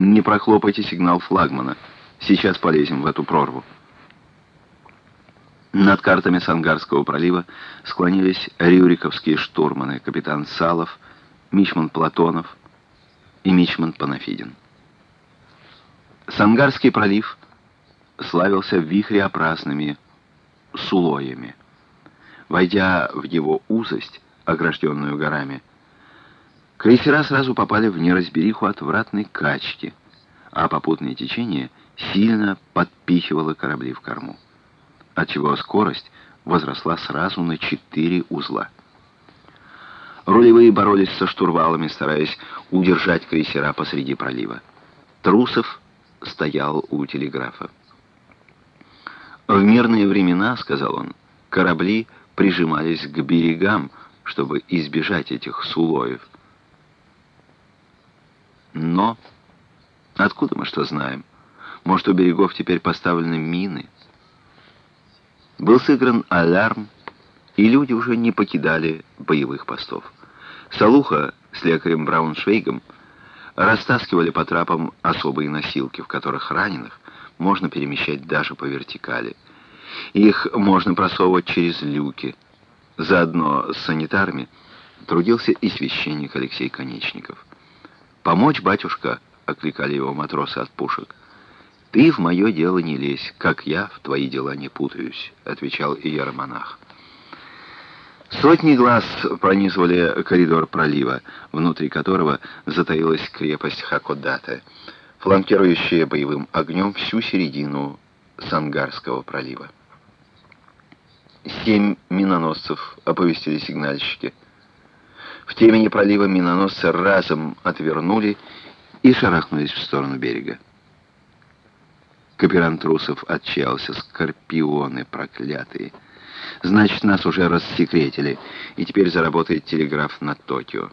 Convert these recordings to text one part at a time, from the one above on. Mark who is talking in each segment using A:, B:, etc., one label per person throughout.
A: Не прохлопайте сигнал флагмана. Сейчас полезем в эту прорву. Над картами Сангарского пролива склонились рюриковские штурманы, капитан Салов, мичман Платонов и мичман Панафидин. Сангарский пролив славился вихреобразными сулоями. Войдя в его узость, огражденную горами, Крейсера сразу попали в неразбериху отвратной качки, а попутное течение сильно подпихивало корабли в корму, отчего скорость возросла сразу на четыре узла. Рулевые боролись со штурвалами, стараясь удержать крейсера посреди пролива. Трусов стоял у телеграфа. «В мирные времена, — сказал он, — корабли прижимались к берегам, чтобы избежать этих сулоев — но откуда мы что знаем? Может, у берегов теперь поставлены мины? Был сыгран алярм, и люди уже не покидали боевых постов. Салуха с лекарем Брауншвейгом растаскивали по трапам особые носилки, в которых раненых можно перемещать даже по вертикали. Их можно просовывать через люки. Заодно с санитарами трудился и священник Алексей Конечников. «Помочь, батюшка!» — окликали его матросы от пушек. «Ты в мое дело не лезь, как я в твои дела не путаюсь», — отвечал иеромонах. Сотни глаз пронизывали коридор пролива, внутри которого затаилась крепость Хакодате, фланкирующая боевым огнем всю середину Сангарского пролива. Семь миноносцев оповестили сигнальщики — в темени пролива миноносцы разом отвернули и шарахнулись в сторону берега. Капитан Трусов отчаялся. Скорпионы проклятые. Значит, нас уже рассекретили, и теперь заработает телеграф на Токио.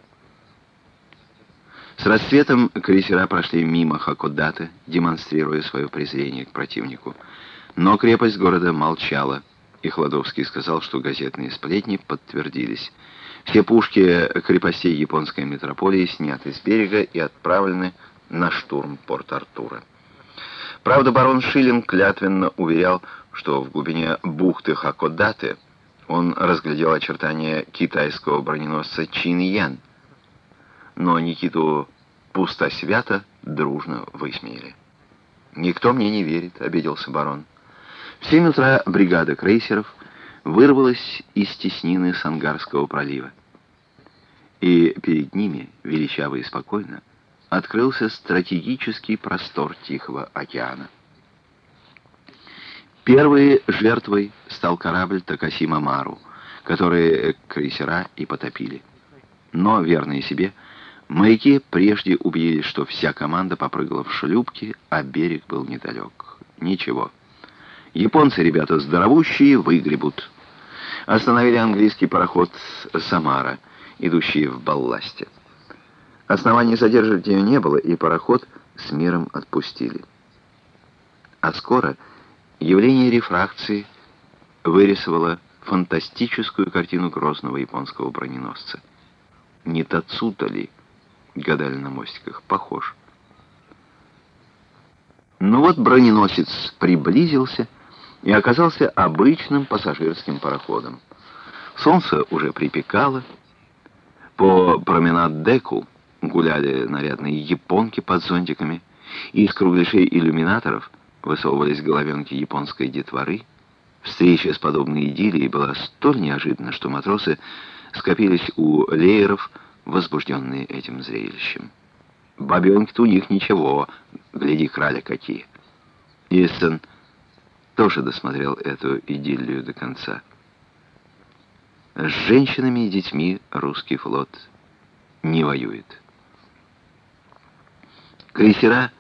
A: С рассветом крейсера прошли мимо Хакодата, демонстрируя свое презрение к противнику. Но крепость города молчала, и Хладовский сказал, что газетные сплетни подтвердились — все пушки крепостей японской метрополии сняты с берега и отправлены на штурм Порт-Артура. Правда, барон Шиллин клятвенно уверял, что в глубине бухты Хакодате он разглядел очертания китайского броненосца Чин Ян, но Никиту пустосвято дружно высмеяли. «Никто мне не верит», — обиделся барон. В семь утра бригада крейсеров — вырвалась из теснины Сангарского пролива. И перед ними, величаво и спокойно, открылся стратегический простор Тихого океана. Первой жертвой стал корабль Такасима Мару, который крейсера и потопили. Но, верные себе, моряки прежде убедились, что вся команда попрыгала в шлюпки, а берег был недалек. Ничего. Японцы, ребята здоровущие, выгребут остановили английский пароход «Самара», идущий в балласте. Оснований задерживать ее не было, и пароход с миром отпустили. А скоро явление рефракции вырисовало фантастическую картину грозного японского броненосца. Не Тацута ли, гадали на мостиках, похож. Ну вот броненосец приблизился и оказался обычным пассажирским пароходом. Солнце уже припекало. По променад-деку гуляли нарядные японки под зонтиками, и из кругляшей иллюминаторов высовывались головенки японской детворы. Встреча с подобной идиллией была столь неожиданна, что матросы скопились у лееров, возбужденные этим зрелищем. Бабенки-то у них ничего, гляди, краля какие. Истон тоже досмотрел эту идиллию до конца. С женщинами и детьми русский флот не воюет. Крейсера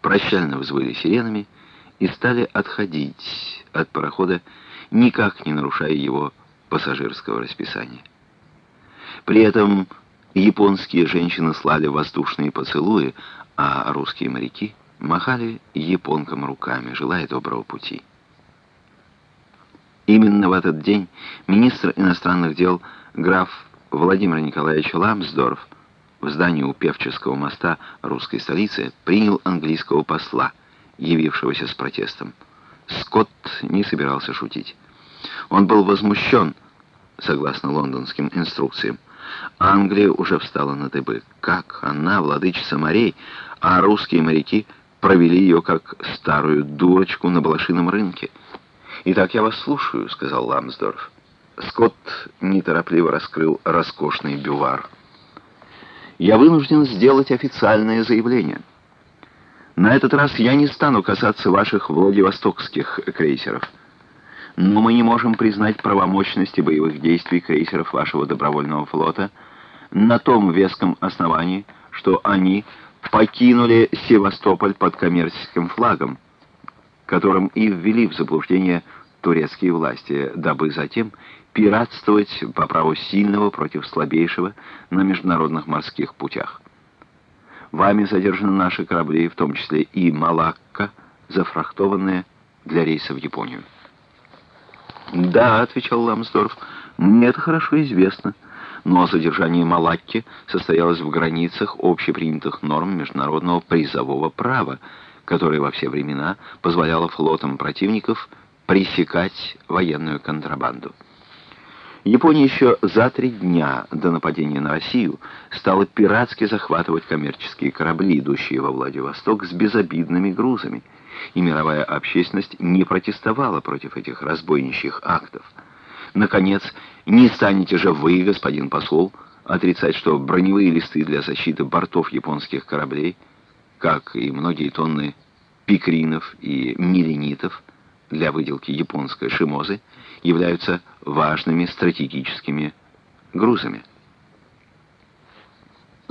A: прощально взвыли сиренами и стали отходить от парохода, никак не нарушая его пассажирского расписания. При этом японские женщины слали воздушные поцелуи, а русские моряки махали японкам руками, желая доброго пути. Именно в этот день министр иностранных дел граф Владимир Николаевич Ламсдорф в здании у Певческого моста русской столицы принял английского посла, явившегося с протестом. Скотт не собирался шутить. Он был возмущен, согласно лондонским инструкциям. Англия уже встала на дыбы. Как она, владычица морей, а русские моряки провели ее как старую дурочку на блошином рынке. «Итак, я вас слушаю», — сказал Ламсдорф. Скотт неторопливо раскрыл роскошный бювар. «Я вынужден сделать официальное заявление. На этот раз я не стану касаться ваших Владивостокских крейсеров. Но мы не можем признать правомощности боевых действий крейсеров вашего добровольного флота на том веском основании, что они покинули Севастополь под коммерческим флагом, которым и ввели в заблуждение турецкие власти, дабы затем пиратствовать по праву сильного против слабейшего на международных морских путях. Вами задержаны наши корабли, в том числе и «Малакка», зафрахтованные для рейса в Японию. «Да», — отвечал Ламсдорф, — «мне это хорошо известно». Но задержание Малакки состоялось в границах общепринятых норм международного призового права, которое во все времена позволяло флотам противников пресекать военную контрабанду. Япония еще за три дня до нападения на Россию стала пиратски захватывать коммерческие корабли, идущие во Владивосток с безобидными грузами, и мировая общественность не протестовала против этих разбойничьих актов. Наконец, не станете же вы, господин посол, отрицать, что броневые листы для защиты бортов японских кораблей, как и многие тонны пикринов и миленитов для выделки японской шимозы, являются важными стратегическими грузами.